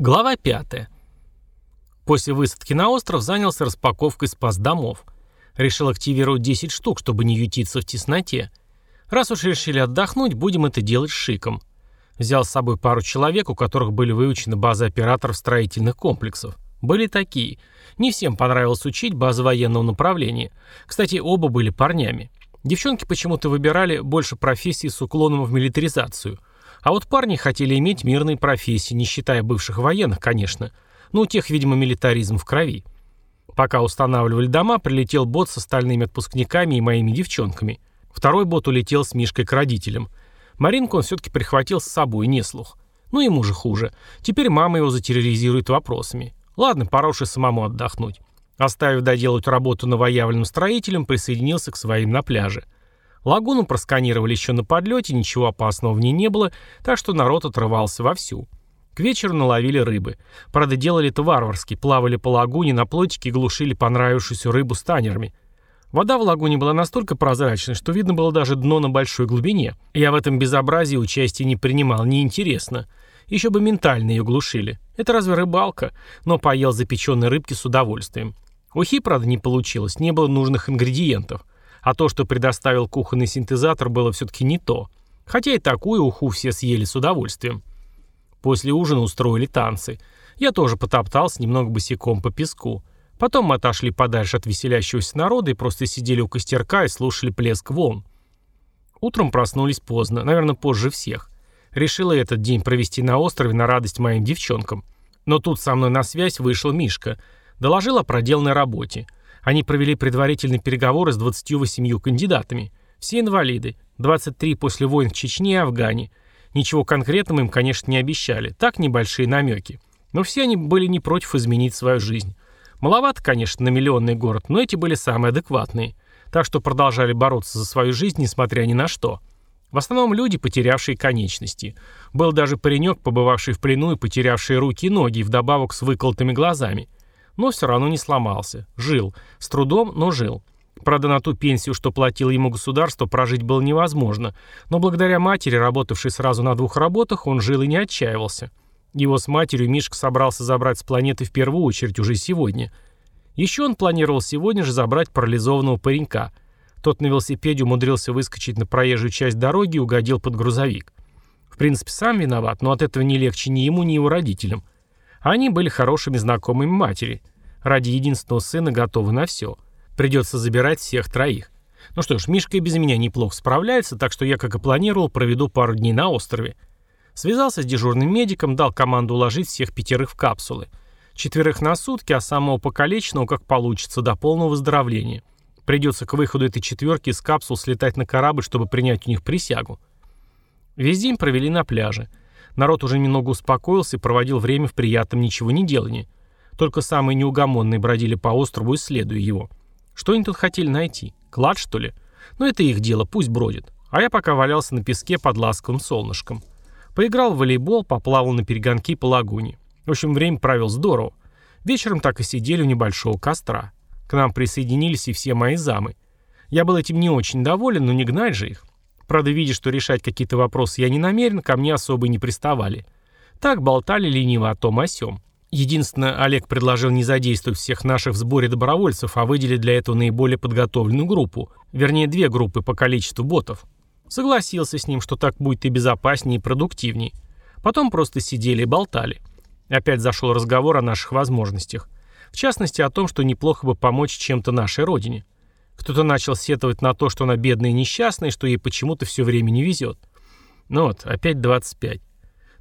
Глава 5. После высадки на остров занялся распаковкой спас-домов. Решил активировать 10 штук, чтобы не ютиться в тесноте. Раз уж решили отдохнуть, будем это делать шиком. Взял с собой пару человек, у которых были выучены базы операторов строительных комплексов. Были такие. Не всем понравилось учить базы военного направления. Кстати, оба были парнями. Девчонки почему-то выбирали больше профессий с уклоном в милитаризацию – а вот парни хотели иметь мирные профессии, не считая бывших военных, конечно. Ну, у тех, видимо, милитаризм в крови. Пока устанавливали дома, прилетел бот с остальными отпускниками и моими девчонками. Второй бот улетел с Мишкой к родителям. Маринку он все-таки прихватил с собой, не слух. Ну, ему же хуже. Теперь мама его затерроризирует вопросами. Ладно, пора уж и самому отдохнуть. Оставив доделать работу новоявленным строителям, присоединился к своим на пляже. Лагуну просканировали еще на подлете, ничего опасного в ней не было, так что народ отрывался вовсю. К вечеру наловили рыбы. Правда, делали это варварски, плавали по лагуне, на плотике глушили понравившуюся рыбу станерами. Вода в лагуне была настолько прозрачной, что видно было даже дно на большой глубине. Я в этом безобразии участия не принимал, неинтересно. Еще бы ментально ее глушили. Это разве рыбалка? Но поел запеченной рыбки с удовольствием. Ухи, правда, не получилось, не было нужных ингредиентов. А то, что предоставил кухонный синтезатор, было все-таки не то. Хотя и такую уху все съели с удовольствием. После ужина устроили танцы. Я тоже потоптался немного босиком по песку. Потом мы отошли подальше от веселящегося народа и просто сидели у костерка и слушали плеск волн. Утром проснулись поздно, наверное, позже всех. Решила этот день провести на острове на радость моим девчонкам. Но тут со мной на связь вышел Мишка. Доложил о проделанной работе. Они провели предварительные переговоры с 28 кандидатами. Все инвалиды, 23 после войн в Чечне и Афгане. Ничего конкретного им, конечно, не обещали, так небольшие намеки. Но все они были не против изменить свою жизнь. Маловато, конечно, на миллионный город, но эти были самые адекватные. Так что продолжали бороться за свою жизнь, несмотря ни на что. В основном люди, потерявшие конечности. Был даже паренек, побывавший в плену и потерявший руки и ноги, вдобавок с выколотыми глазами но все равно не сломался. Жил. С трудом, но жил. Правда, на ту пенсию, что платило ему государство, прожить было невозможно, но благодаря матери, работавшей сразу на двух работах, он жил и не отчаивался. Его с матерью Мишка собрался забрать с планеты в первую очередь уже сегодня. Еще он планировал сегодня же забрать парализованного паренька. Тот на велосипеде умудрился выскочить на проезжую часть дороги и угодил под грузовик. В принципе, сам виноват, но от этого не легче ни ему, ни его родителям. Они были хорошими знакомыми матери. Ради единственного сына готовы на все. Придется забирать всех троих. Ну что ж, Мишка и без меня неплохо справляется, так что я, как и планировал, проведу пару дней на острове. Связался с дежурным медиком, дал команду уложить всех пятерых в капсулы. Четверых на сутки, а самого покалеченного, как получится, до полного выздоровления. Придется к выходу этой четверки из капсул слетать на корабль, чтобы принять у них присягу. Весь день провели на пляже. Народ уже немного успокоился и проводил время в приятном ничего не делании. Только самые неугомонные бродили по острову, исследуя его. Что они тут хотели найти? Клад, что ли? Но это их дело, пусть бродит. А я пока валялся на песке под ласковым солнышком. Поиграл в волейбол, поплавал на перегонки по лагуне. В общем, время провел здорово. Вечером так и сидели у небольшого костра. К нам присоединились и все мои замы. Я был этим не очень доволен, но не гнать же их. Правда, видя, что решать какие-то вопросы я не намерен, ко мне особо и не приставали. Так болтали лениво о том о сём. Единственное, Олег предложил не задействовать всех наших в сборе добровольцев, а выделить для этого наиболее подготовленную группу. Вернее, две группы по количеству ботов. Согласился с ним, что так будет и безопаснее, и продуктивнее. Потом просто сидели и болтали. Опять зашел разговор о наших возможностях. В частности, о том, что неплохо бы помочь чем-то нашей родине. Кто-то начал сетовать на то, что она бедная и несчастная, что ей почему-то все время не везет. Ну вот, опять 25.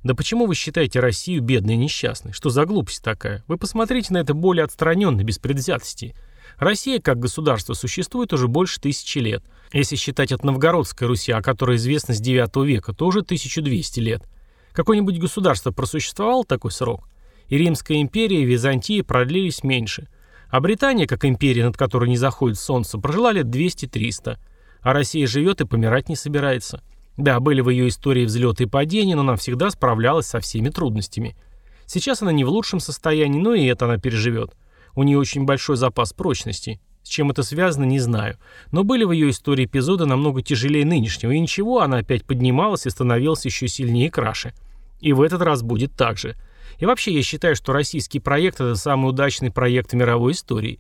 Да почему вы считаете Россию бедной и несчастной? Что за глупость такая? Вы посмотрите на это более отстраненно, без предвзятости. Россия как государство существует уже больше тысячи лет. Если считать от Новгородской Руси, о которой известно с 9 века, то уже 1200 лет. Какое-нибудь государство просуществовало такой срок? И Римская империя, и Византия продлились меньше – а Британия, как империя, над которой не заходит солнце, прожила лет 200-300. А Россия живет и помирать не собирается. Да, были в ее истории взлеты и падения, но она всегда справлялась со всеми трудностями. Сейчас она не в лучшем состоянии, но и это она переживет. У нее очень большой запас прочности. С чем это связано, не знаю. Но были в ее истории эпизоды намного тяжелее нынешнего, и ничего, она опять поднималась и становилась еще сильнее и краше. И в этот раз будет так же. И вообще я считаю, что российский проект – это самый удачный проект в мировой истории.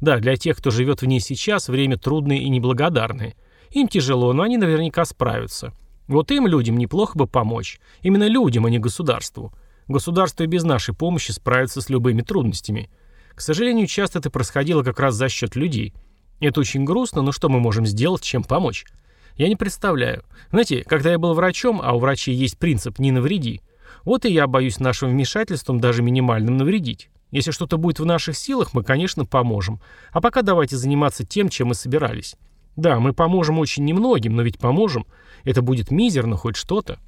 Да, для тех, кто живет в ней сейчас, время трудное и неблагодарное. Им тяжело, но они наверняка справятся. Вот им, людям, неплохо бы помочь. Именно людям, а не государству. Государство и без нашей помощи справится с любыми трудностями. К сожалению, часто это происходило как раз за счет людей. Это очень грустно, но что мы можем сделать, чем помочь? Я не представляю. Знаете, когда я был врачом, а у врачей есть принцип «не навреди», вот и я боюсь нашим вмешательством даже минимальным навредить. Если что-то будет в наших силах, мы, конечно, поможем. А пока давайте заниматься тем, чем мы собирались. Да, мы поможем очень немногим, но ведь поможем. Это будет мизерно хоть что-то.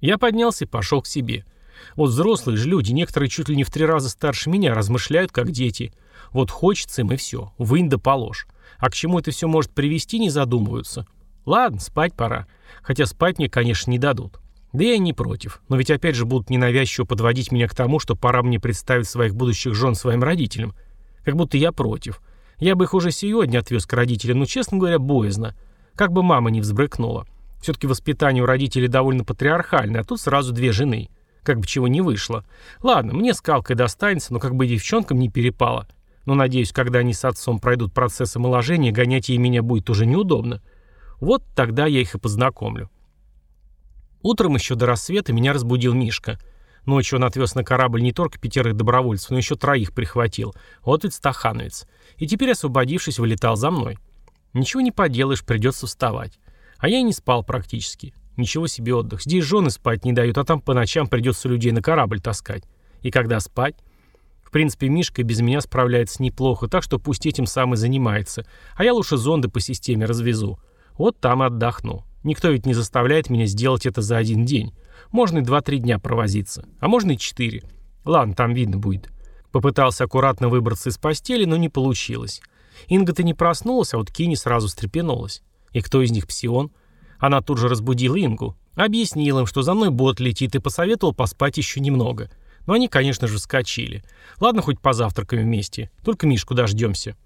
Я поднялся и пошел к себе. Вот взрослые же люди, некоторые чуть ли не в три раза старше меня, размышляют как дети. Вот хочется им и все, вынь да положь. А к чему это все может привести, не задумываются. Ладно, спать пора. Хотя спать мне, конечно, не дадут. Да я и не против. Но ведь опять же будут ненавязчиво подводить меня к тому, что пора мне представить своих будущих жен своим родителям. Как будто я против. Я бы их уже сегодня отвез к родителям, но, честно говоря, боязно. Как бы мама не взбрыкнула. Все-таки воспитание у родителей довольно патриархальное, а тут сразу две жены. Как бы чего не вышло. Ладно, мне скалкой достанется, но как бы девчонкам не перепало. Но надеюсь, когда они с отцом пройдут процесс омоложения, гонять ей меня будет уже неудобно. Вот тогда я их и познакомлю. Утром еще до рассвета меня разбудил Мишка. Ночью он отвез на корабль не только пятерых добровольцев, но еще троих прихватил. Вот ведь стахановец. И теперь, освободившись, вылетал за мной. Ничего не поделаешь, придется вставать. А я и не спал практически. Ничего себе отдых. Здесь жены спать не дают, а там по ночам придется людей на корабль таскать. И когда спать? В принципе, Мишка без меня справляется неплохо, так что пусть этим сам и занимается. А я лучше зонды по системе развезу. Вот там и отдохну. Никто ведь не заставляет меня сделать это за один день. Можно и два-три дня провозиться. А можно и четыре. Ладно, там видно будет. Попытался аккуратно выбраться из постели, но не получилось. Инга-то не проснулась, а вот Кини сразу встрепенулась. И кто из них псион? Она тут же разбудила Ингу. Объяснил им, что за мной бот летит, и посоветовал поспать еще немного. Но они, конечно же, вскочили. Ладно, хоть позавтракаем вместе. Только Мишку дождемся.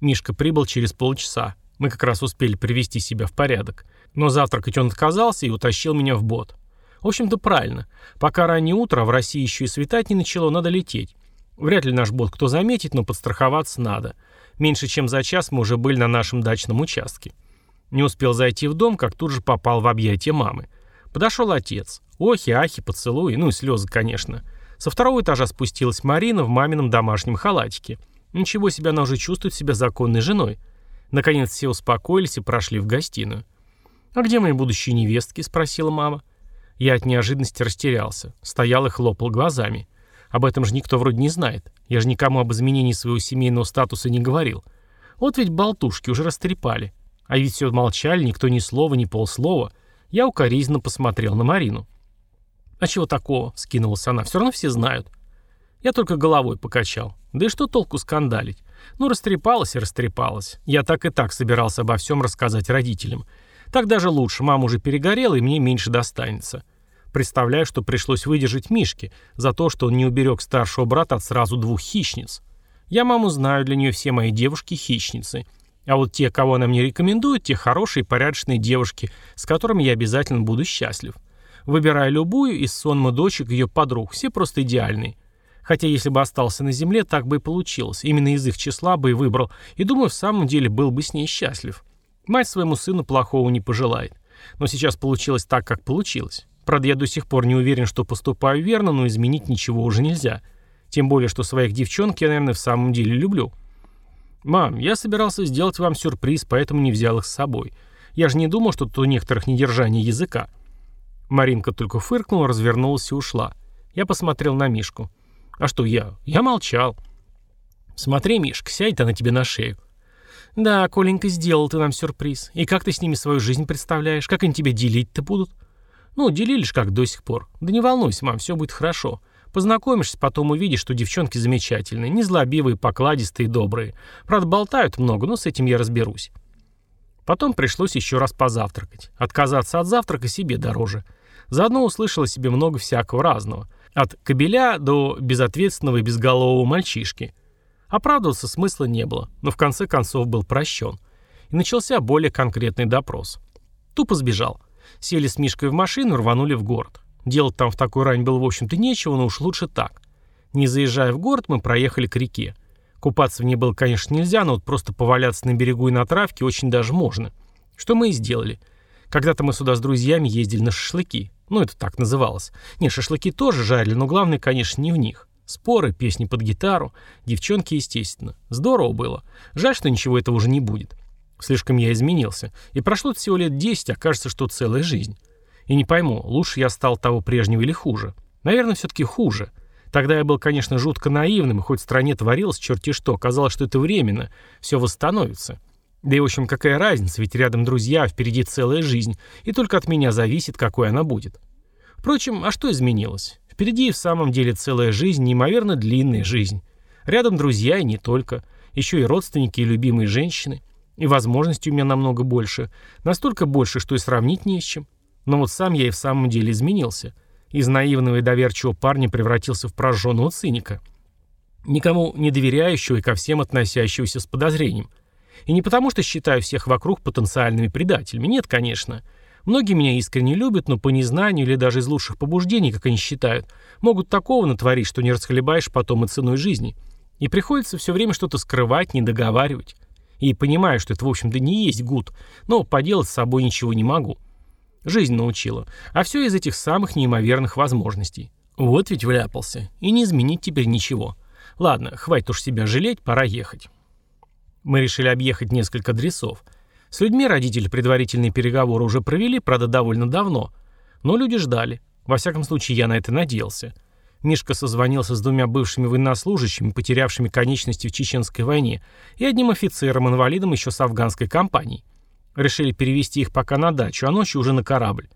Мишка прибыл через полчаса. Мы как раз успели привести себя в порядок. Но завтракать он отказался и утащил меня в бот. В общем-то, правильно. Пока раннее утро, а в России еще и светать не начало, надо лететь. Вряд ли наш бот кто заметит, но подстраховаться надо. Меньше чем за час мы уже были на нашем дачном участке. Не успел зайти в дом, как тут же попал в объятия мамы. Подошел отец. Охи, ахи, поцелуи, ну и слезы, конечно. Со второго этажа спустилась Марина в мамином домашнем халатике. Ничего себе, она уже чувствует себя законной женой. Наконец все успокоились и прошли в гостиную. «А где мои будущие невестки?» – спросила мама. Я от неожиданности растерялся. Стоял и хлопал глазами. Об этом же никто вроде не знает. Я же никому об изменении своего семейного статуса не говорил. Вот ведь болтушки уже растрепали. А ведь все молчали, никто ни слова, ни полслова. Я укоризненно посмотрел на Марину. «А чего такого?» — скинулась она. «Все равно все знают». Я только головой покачал. Да и что толку скандалить? Ну, растрепалась и растрепалась. Я так и так собирался обо всем рассказать родителям. Так даже лучше, мама уже перегорела, и мне меньше достанется. Представляю, что пришлось выдержать Мишке за то, что он не уберег старшего брата от сразу двух хищниц. Я маму знаю, для нее все мои девушки хищницы. А вот те, кого она мне рекомендует, те хорошие, порядочные девушки, с которыми я обязательно буду счастлив. Выбираю любую из сонма дочек ее подруг, все просто идеальные. Хотя если бы остался на земле, так бы и получилось. Именно из их числа бы и выбрал. И думаю, в самом деле был бы с ней счастлив. Мать своему сыну плохого не пожелает. Но сейчас получилось так, как получилось. Правда, я до сих пор не уверен, что поступаю верно, но изменить ничего уже нельзя. Тем более, что своих девчонок я, наверное, в самом деле люблю. «Мам, я собирался сделать вам сюрприз, поэтому не взял их с собой. Я же не думал, что тут у некоторых недержание языка». Маринка только фыркнула, развернулась и ушла. Я посмотрел на Мишку. «А что я? Я молчал». «Смотри, Мишка, сядь она тебе на шею. «Да, Коленька, сделал ты нам сюрприз. И как ты с ними свою жизнь представляешь? Как они тебя делить-то будут?» «Ну, делили ж как до сих пор. Да не волнуйся, мам, все будет хорошо. Познакомишься, потом увидишь, что девчонки замечательные, незлобивые, покладистые, добрые. Правда, болтают много, но с этим я разберусь». Потом пришлось еще раз позавтракать. Отказаться от завтрака себе дороже. Заодно услышала себе много всякого разного. От кобеля до безответственного и безголового мальчишки – Оправдываться смысла не было, но в конце концов был прощен. И начался более конкретный допрос. Тупо сбежал. Сели с Мишкой в машину и рванули в город. Делать там в такой рань было, в общем-то, нечего, но уж лучше так. Не заезжая в город, мы проехали к реке. Купаться в ней было, конечно, нельзя, но вот просто поваляться на берегу и на травке очень даже можно. Что мы и сделали. Когда-то мы сюда с друзьями ездили на шашлыки. Ну, это так называлось. Не, шашлыки тоже жарили, но главное, конечно, не в них. Споры, песни под гитару, девчонки, естественно. Здорово было. Жаль, что ничего этого уже не будет. Слишком я изменился. И прошло всего лет 10, а кажется, что целая жизнь. И не пойму, лучше я стал того прежнего или хуже. Наверное, все-таки хуже. Тогда я был, конечно, жутко наивным, и хоть в стране творилось черти что, казалось, что это временно, все восстановится. Да и, в общем, какая разница, ведь рядом друзья, а впереди целая жизнь, и только от меня зависит, какой она будет. Впрочем, а что изменилось? Впереди в самом деле целая жизнь, неимоверно длинная жизнь. Рядом друзья и не только. Еще и родственники и любимые женщины. И возможностей у меня намного больше. Настолько больше, что и сравнить не с чем. Но вот сам я и в самом деле изменился. Из наивного и доверчивого парня превратился в прожженного циника. Никому не доверяющего и ко всем относящегося с подозрением – и не потому, что считаю всех вокруг потенциальными предателями. Нет, конечно. Многие меня искренне любят, но по незнанию или даже из лучших побуждений, как они считают, могут такого натворить, что не расхлебаешь потом и ценой жизни. И приходится все время что-то скрывать, не договаривать. И понимаю, что это, в общем-то, не есть гуд, но поделать с собой ничего не могу. Жизнь научила. А все из этих самых неимоверных возможностей. Вот ведь вляпался. И не изменить теперь ничего. Ладно, хватит уж себя жалеть, пора ехать. Мы решили объехать несколько адресов. С людьми родители предварительные переговоры уже провели, правда, довольно давно. Но люди ждали. Во всяком случае, я на это надеялся. Мишка созвонился с двумя бывшими военнослужащими, потерявшими конечности в Чеченской войне, и одним офицером-инвалидом еще с афганской компанией. Решили перевести их пока на дачу, а ночью уже на корабль.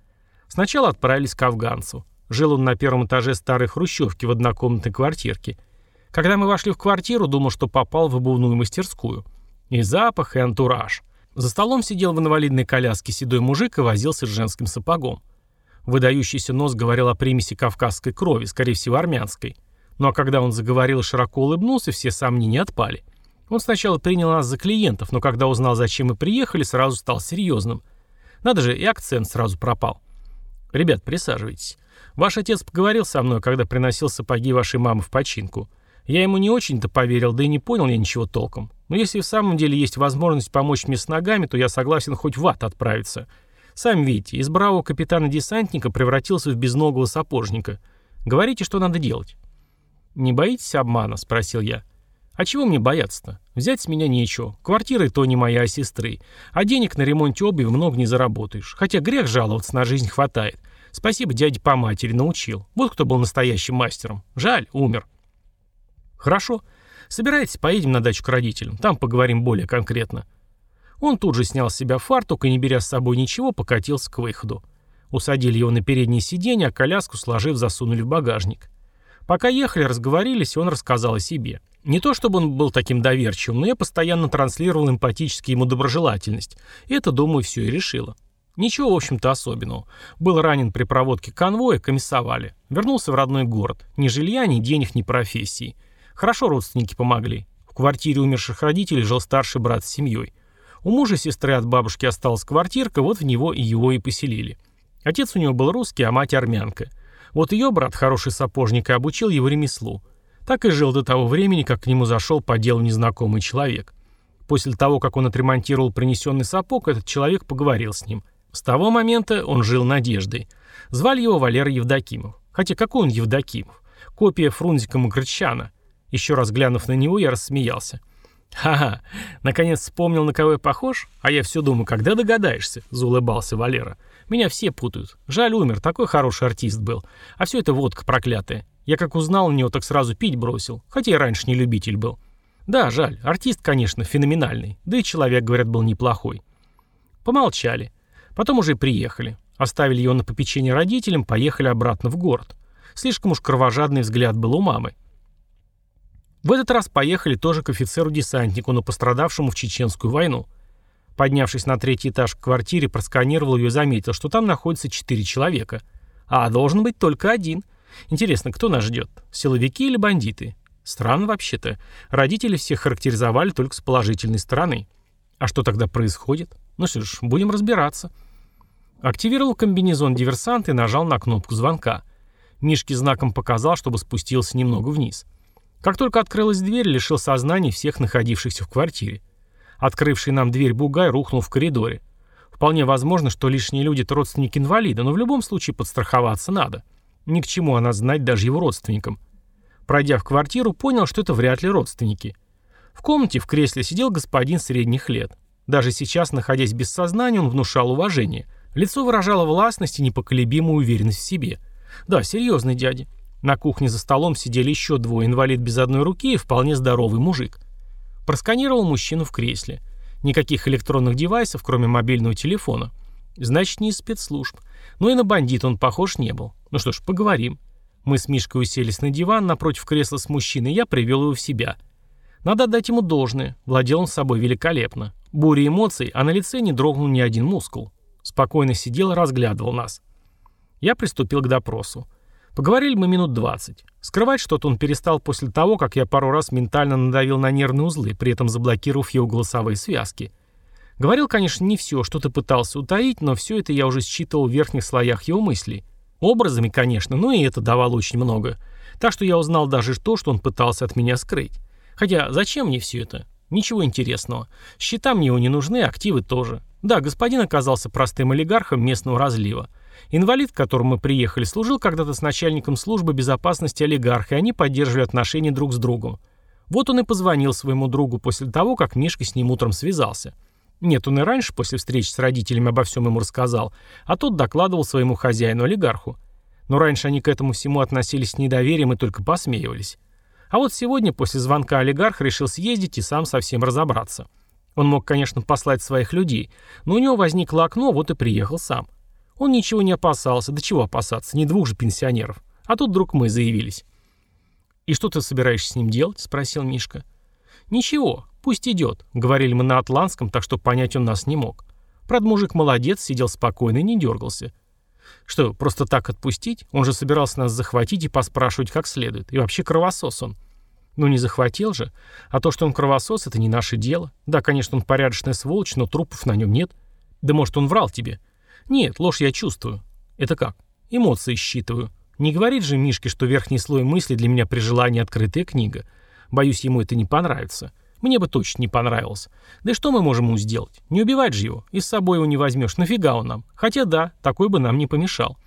Сначала отправились к афганцу. Жил он на первом этаже старой хрущевки в однокомнатной квартирке. Когда мы вошли в квартиру, думал, что попал в обувную мастерскую. И запах, и антураж. За столом сидел в инвалидной коляске седой мужик и возился с женским сапогом. Выдающийся нос говорил о примеси кавказской крови, скорее всего армянской. Ну а когда он заговорил и широко улыбнулся, все сомнения отпали. Он сначала принял нас за клиентов, но когда узнал, зачем мы приехали, сразу стал серьезным. Надо же, и акцент сразу пропал. «Ребят, присаживайтесь. Ваш отец поговорил со мной, когда приносил сапоги вашей мамы в починку. Я ему не очень-то поверил, да и не понял я ничего толком. Но если в самом деле есть возможность помочь мне с ногами, то я согласен хоть в ад отправиться. Сами видите, из бравого капитана-десантника превратился в безногого сапожника. Говорите, что надо делать. «Не боитесь обмана?» – спросил я. «А чего мне бояться-то? Взять с меня нечего. Квартира и то не моя, а сестры. А денег на ремонте обуви много не заработаешь. Хотя грех жаловаться, на жизнь хватает. Спасибо дяде по матери, научил. Вот кто был настоящим мастером. Жаль, умер». «Хорошо. Собирайтесь, поедем на дачу к родителям. Там поговорим более конкретно». Он тут же снял с себя фартук и, не беря с собой ничего, покатился к выходу. Усадили его на переднее сиденье, а коляску, сложив, засунули в багажник. Пока ехали, разговорились, он рассказал о себе. Не то чтобы он был таким доверчивым, но я постоянно транслировал эмпатически ему доброжелательность. И это, думаю, все и решило. Ничего, в общем-то, особенного. Был ранен при проводке конвоя, комиссовали. Вернулся в родной город. Ни жилья, ни денег, ни профессии. Хорошо родственники помогли. В квартире умерших родителей жил старший брат с семьей. У мужа сестры от бабушки осталась квартирка, вот в него и его и поселили. Отец у него был русский, а мать армянка. Вот ее брат, хороший сапожник, и обучил его ремеслу. Так и жил до того времени, как к нему зашел по делу незнакомый человек. После того, как он отремонтировал принесенный сапог, этот человек поговорил с ним. С того момента он жил надеждой. Звали его Валера Евдокимов. Хотя какой он Евдокимов? Копия Фрунзика Макрычана. Еще раз глянув на него, я рассмеялся. «Ха-ха, наконец вспомнил, на кого я похож? А я все думаю, когда догадаешься?» – заулыбался Валера. «Меня все путают. Жаль, умер, такой хороший артист был. А все это водка проклятая. Я как узнал на него, так сразу пить бросил, хотя и раньше не любитель был. Да, жаль, артист, конечно, феноменальный, да и человек, говорят, был неплохой». Помолчали. Потом уже приехали. Оставили его на попечение родителям, поехали обратно в город. Слишком уж кровожадный взгляд был у мамы. В этот раз поехали тоже к офицеру-десантнику, но пострадавшему в Чеченскую войну. Поднявшись на третий этаж к квартире, просканировал ее и заметил, что там находится четыре человека. А должен быть только один. Интересно, кто нас ждет? Силовики или бандиты? Странно вообще-то. Родители всех характеризовали только с положительной стороны. А что тогда происходит? Ну что ж, будем разбираться. Активировал комбинезон диверсанта и нажал на кнопку звонка. Мишке знаком показал, чтобы спустился немного вниз. Как только открылась дверь, лишил сознания всех находившихся в квартире. Открывший нам дверь бугай рухнул в коридоре. Вполне возможно, что лишние люди – это родственники инвалида, но в любом случае подстраховаться надо. Ни к чему она знать даже его родственникам. Пройдя в квартиру, понял, что это вряд ли родственники. В комнате в кресле сидел господин средних лет. Даже сейчас, находясь без сознания, он внушал уважение. Лицо выражало властность и непоколебимую уверенность в себе. Да, серьезный дядя. На кухне за столом сидели еще двое, инвалид без одной руки и вполне здоровый мужик. Просканировал мужчину в кресле. Никаких электронных девайсов, кроме мобильного телефона. Значит, не из спецслужб. Но и на бандит он похож не был. Ну что ж, поговорим. Мы с Мишкой уселись на диван напротив кресла с мужчиной, я привел его в себя. Надо отдать ему должное. Владел он собой великолепно. Буря эмоций, а на лице не дрогнул ни один мускул. Спокойно сидел и разглядывал нас. Я приступил к допросу. Поговорили мы минут двадцать. Скрывать что-то он перестал после того, как я пару раз ментально надавил на нервные узлы, при этом заблокировав его голосовые связки. Говорил, конечно, не все, что-то пытался утаить, но все это я уже считывал в верхних слоях его мыслей. Образами, конечно, но и это давало очень много. Так что я узнал даже то, что он пытался от меня скрыть. Хотя зачем мне все это? Ничего интересного. Счета мне его не нужны, активы тоже. Да, господин оказался простым олигархом местного разлива. Инвалид, к которому мы приехали, служил когда-то с начальником службы безопасности олигарха, и они поддерживали отношения друг с другом. Вот он и позвонил своему другу после того, как Мишка с ним утром связался. Нет, он и раньше, после встречи с родителями, обо всем ему рассказал, а тот докладывал своему хозяину-олигарху. Но раньше они к этому всему относились с недоверием и только посмеивались. А вот сегодня, после звонка олигарх, решил съездить и сам совсем разобраться. Он мог, конечно, послать своих людей, но у него возникло окно, вот и приехал сам. Он ничего не опасался, да чего опасаться, не двух же пенсионеров. А тут вдруг мы заявились. «И что ты собираешься с ним делать?» — спросил Мишка. «Ничего, пусть идет», — говорили мы на атлантском, так что понять он нас не мог. Правда, мужик молодец, сидел спокойно и не дергался. Что, просто так отпустить? Он же собирался нас захватить и поспрашивать как следует. И вообще кровосос он. Ну не захватил же. А то, что он кровосос, это не наше дело. Да, конечно, он порядочная сволочь, но трупов на нем нет. Да может, он врал тебе. Нет, ложь я чувствую. Это как? Эмоции считываю. Не говорит же Мишке, что верхний слой мысли для меня при желании открытая книга. Боюсь, ему это не понравится. Мне бы точно не понравилось. Да и что мы можем ему сделать? Не убивать же его. И с собой его не возьмешь. Нафига он нам? Хотя да, такой бы нам не помешал.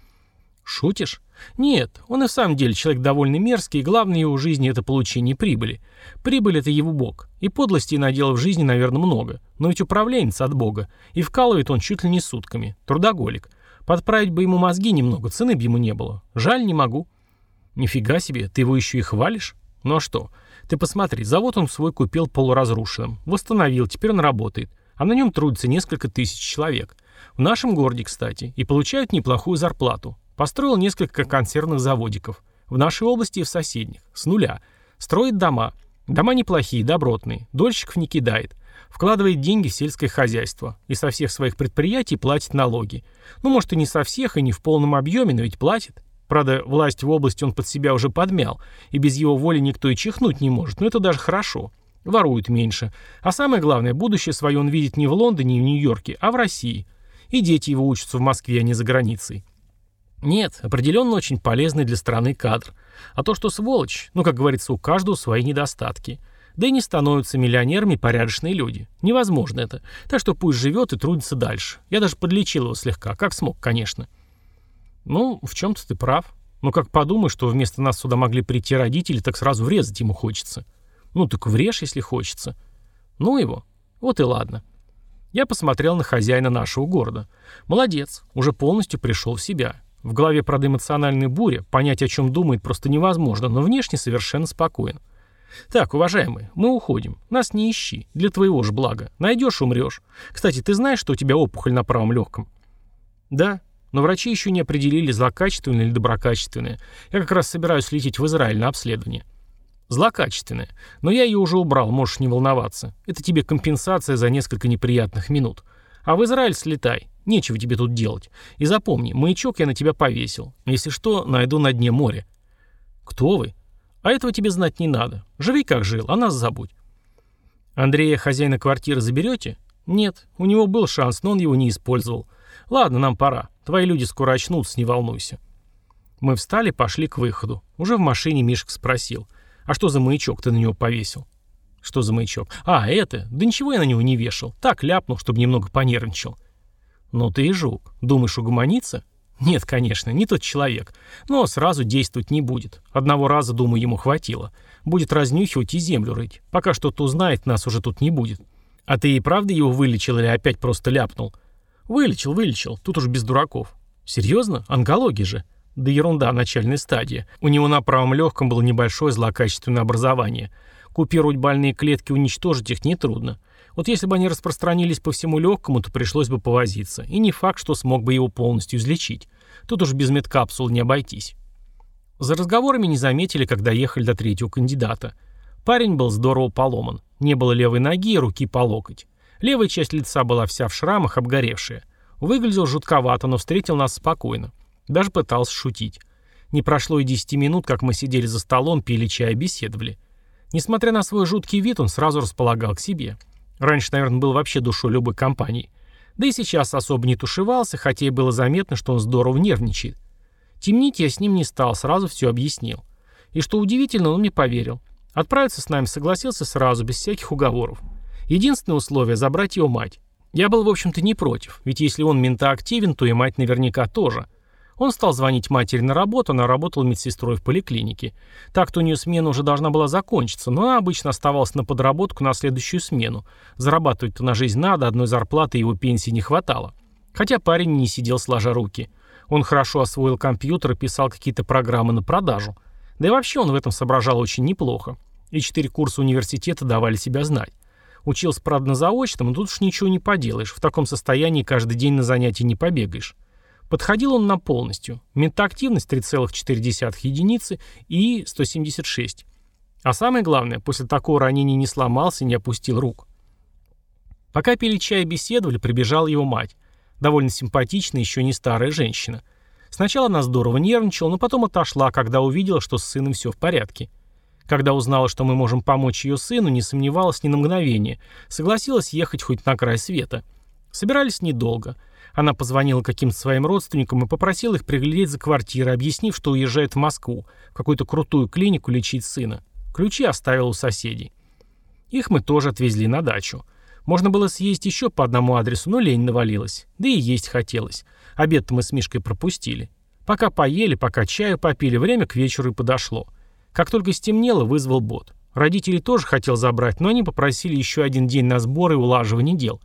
Шутишь? Нет, он и в самом деле человек довольно мерзкий, и главное его в жизни это получение прибыли. Прибыль это его бог. И подлости надела в жизни, наверное, много. Но ведь управленец от бога. И вкалывает он чуть ли не сутками. Трудоголик. Подправить бы ему мозги немного, цены бы ему не было. Жаль, не могу. Нифига себе, ты его еще и хвалишь? Ну а что? Ты посмотри, завод он свой купил полуразрушенным. Восстановил, теперь он работает. А на нем трудится несколько тысяч человек. В нашем городе, кстати. И получают неплохую зарплату. Построил несколько консервных заводиков. В нашей области и в соседних. С нуля. Строит дома. Дома неплохие, добротные. Дольщиков не кидает. Вкладывает деньги в сельское хозяйство. И со всех своих предприятий платит налоги. Ну, может, и не со всех, и не в полном объеме, но ведь платит. Правда, власть в области он под себя уже подмял, и без его воли никто и чихнуть не может, но это даже хорошо. Ворует меньше. А самое главное, будущее свое он видит не в Лондоне и в Нью-Йорке, а в России. И дети его учатся в Москве, а не за границей. Нет, определенно очень полезный для страны кадр. А то, что сволочь, ну, как говорится, у каждого свои недостатки. Да и не становятся миллионерами порядочные люди. Невозможно это. Так что пусть живет и трудится дальше. Я даже подлечил его слегка, как смог, конечно. Ну, в чем-то ты прав. Но как подумай, что вместо нас сюда могли прийти родители, так сразу врезать ему хочется. Ну, так врежь, если хочется. Ну его. Вот и ладно. Я посмотрел на хозяина нашего города. Молодец, уже полностью пришел в себя. В голове, правда, эмоциональная буря, понять, о чем думает, просто невозможно, но внешне совершенно спокоен. Так, уважаемый, мы уходим. Нас не ищи. Для твоего же блага. Найдешь, умрешь. Кстати, ты знаешь, что у тебя опухоль на правом легком? Да, но врачи еще не определили, злокачественное или доброкачественное. Я как раз собираюсь лететь в Израиль на обследование. Злокачественное. Но я ее уже убрал, можешь не волноваться. Это тебе компенсация за несколько неприятных минут. А в Израиль слетай. Нечего тебе тут делать. И запомни, маячок я на тебя повесил. Если что, найду на дне моря. Кто вы? А этого тебе знать не надо. Живи как жил, а нас забудь. Андрея, хозяина квартиры, заберете? Нет, у него был шанс, но он его не использовал. Ладно, нам пора. Твои люди скоро очнутся, не волнуйся. Мы встали, пошли к выходу. Уже в машине Мишка спросил. А что за маячок ты на него повесил? Что за маячок? А, это? Да ничего я на него не вешал. Так ляпнул, чтобы немного понервничал. Ну ты и жук. Думаешь, угомонится? Нет, конечно, не тот человек. Но сразу действовать не будет. Одного раза, думаю, ему хватило. Будет разнюхивать и землю рыть. Пока что-то узнает, нас уже тут не будет. А ты и правда его вылечил или опять просто ляпнул? Вылечил, вылечил. Тут уж без дураков. Серьезно? Онкология же. Да ерунда, начальная стадия. У него на правом легком было небольшое злокачественное образование. Купировать больные клетки, уничтожить их нетрудно. Вот если бы они распространились по всему легкому, то пришлось бы повозиться. И не факт, что смог бы его полностью излечить. Тут уж без медкапсул не обойтись. За разговорами не заметили, когда ехали до третьего кандидата. Парень был здорово поломан. Не было левой ноги и руки по локоть. Левая часть лица была вся в шрамах, обгоревшая. Выглядел жутковато, но встретил нас спокойно. Даже пытался шутить. Не прошло и десяти минут, как мы сидели за столом, пили чай и беседовали. Несмотря на свой жуткий вид, он сразу располагал к себе. Раньше, наверное, был вообще душой любой компании. Да и сейчас особо не тушевался, хотя и было заметно, что он здорово нервничает. Темнить я с ним не стал, сразу все объяснил. И что удивительно, он мне поверил. Отправиться с нами согласился сразу, без всяких уговоров. Единственное условие – забрать его мать. Я был, в общем-то, не против, ведь если он ментоактивен, то и мать наверняка тоже – он стал звонить матери на работу, она работала медсестрой в поликлинике. Так-то у нее смена уже должна была закончиться, но она обычно оставалась на подработку на следующую смену. Зарабатывать-то на жизнь надо, одной зарплаты его пенсии не хватало. Хотя парень не сидел сложа руки. Он хорошо освоил компьютер и писал какие-то программы на продажу. Да и вообще он в этом соображал очень неплохо. И четыре курса университета давали себя знать. Учился, правда, на заочном, но тут уж ничего не поделаешь. В таком состоянии каждый день на занятия не побегаешь. Подходил он на полностью. Метаактивность 3,4 единицы и 176. А самое главное, после такого ранения не сломался и не опустил рук. Пока пили чай и беседовали, прибежала его мать. Довольно симпатичная, еще не старая женщина. Сначала она здорово нервничала, но потом отошла, когда увидела, что с сыном все в порядке. Когда узнала, что мы можем помочь ее сыну, не сомневалась ни на мгновение. Согласилась ехать хоть на край света. Собирались недолго. Она позвонила каким-то своим родственникам и попросила их приглядеть за квартирой, объяснив, что уезжает в Москву, в какую-то крутую клинику лечить сына. Ключи оставила у соседей. Их мы тоже отвезли на дачу. Можно было съесть еще по одному адресу, но лень навалилась. Да и есть хотелось. обед мы с Мишкой пропустили. Пока поели, пока чаю попили, время к вечеру и подошло. Как только стемнело, вызвал бот. Родители тоже хотел забрать, но они попросили еще один день на сборы и улаживание дел.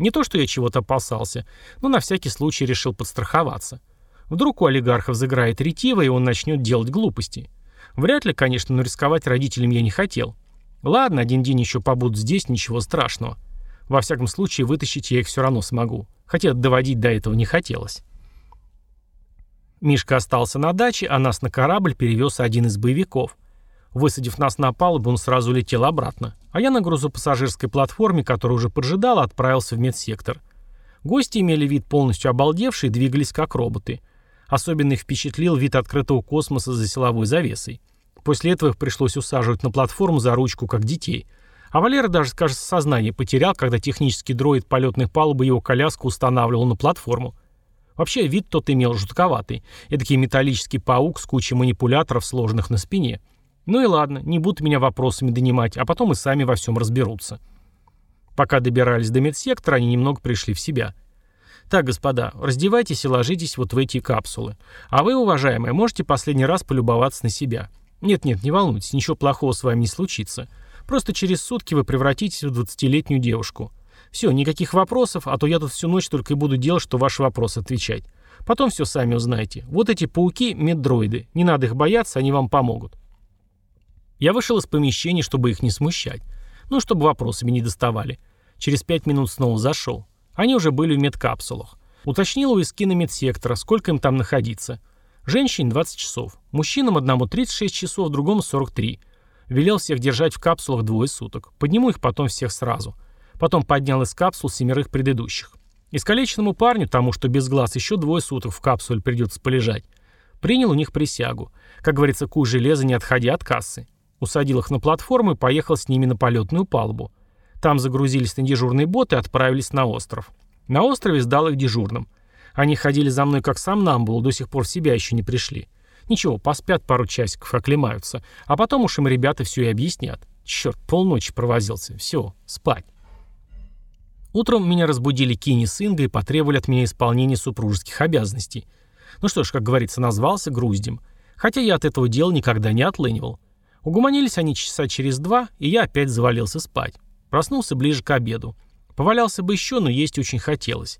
Не то, что я чего-то опасался, но на всякий случай решил подстраховаться. Вдруг у олигархов заграет ретива, и он начнет делать глупости. Вряд ли, конечно, но рисковать родителям я не хотел. Ладно, один день еще побуду здесь, ничего страшного. Во всяком случае, вытащить я их все равно смогу. Хотя доводить до этого не хотелось. Мишка остался на даче, а нас на корабль перевез один из боевиков. Высадив нас на палубу, он сразу летел обратно. А я на грузопассажирской платформе, которая уже поджидала, отправился в медсектор. Гости имели вид полностью обалдевший и двигались как роботы. Особенно их впечатлил вид открытого космоса за силовой завесой. После этого их пришлось усаживать на платформу за ручку, как детей. А Валера даже, кажется, сознание потерял, когда технический дроид полетной палубы его коляску устанавливал на платформу. Вообще, вид тот имел жутковатый. Эдакий металлический паук с кучей манипуляторов, сложенных на спине. Ну и ладно, не будут меня вопросами донимать, а потом и сами во всем разберутся. Пока добирались до медсектора, они немного пришли в себя. Так, господа, раздевайтесь и ложитесь вот в эти капсулы. А вы, уважаемые, можете последний раз полюбоваться на себя. Нет-нет, не волнуйтесь, ничего плохого с вами не случится. Просто через сутки вы превратитесь в 20-летнюю девушку. Все, никаких вопросов, а то я тут всю ночь только и буду делать, что ваши вопросы отвечать. Потом все сами узнаете. Вот эти пауки – меддроиды. Не надо их бояться, они вам помогут. Я вышел из помещения, чтобы их не смущать. Ну, чтобы вопросами не доставали. Через пять минут снова зашел. Они уже были в медкапсулах. Уточнил у эскина медсектора, сколько им там находиться. Женщине 20 часов. Мужчинам одному 36 часов, другому 43. Велел всех держать в капсулах двое суток. Подниму их потом всех сразу. Потом поднял из капсул семерых предыдущих. Искалеченному парню, тому, что без глаз, еще двое суток в капсуле придется полежать. Принял у них присягу. Как говорится, куй железо, не отходя от кассы. Усадил их на платформу и поехал с ними на полетную палубу. Там загрузились на дежурный бот и отправились на остров. На острове сдал их дежурным. Они ходили за мной как сам намбул, до сих пор в себя еще не пришли. Ничего, поспят пару часиков, оклемаются. А потом уж им ребята все и объяснят. Черт, полночи провозился. Все, спать. Утром меня разбудили Кини с Ингой и потребовали от меня исполнения супружеских обязанностей. Ну что ж, как говорится, назвался груздем. Хотя я от этого дела никогда не отлынивал. Угомонились они часа через два, и я опять завалился спать. Проснулся ближе к обеду. Повалялся бы еще, но есть очень хотелось.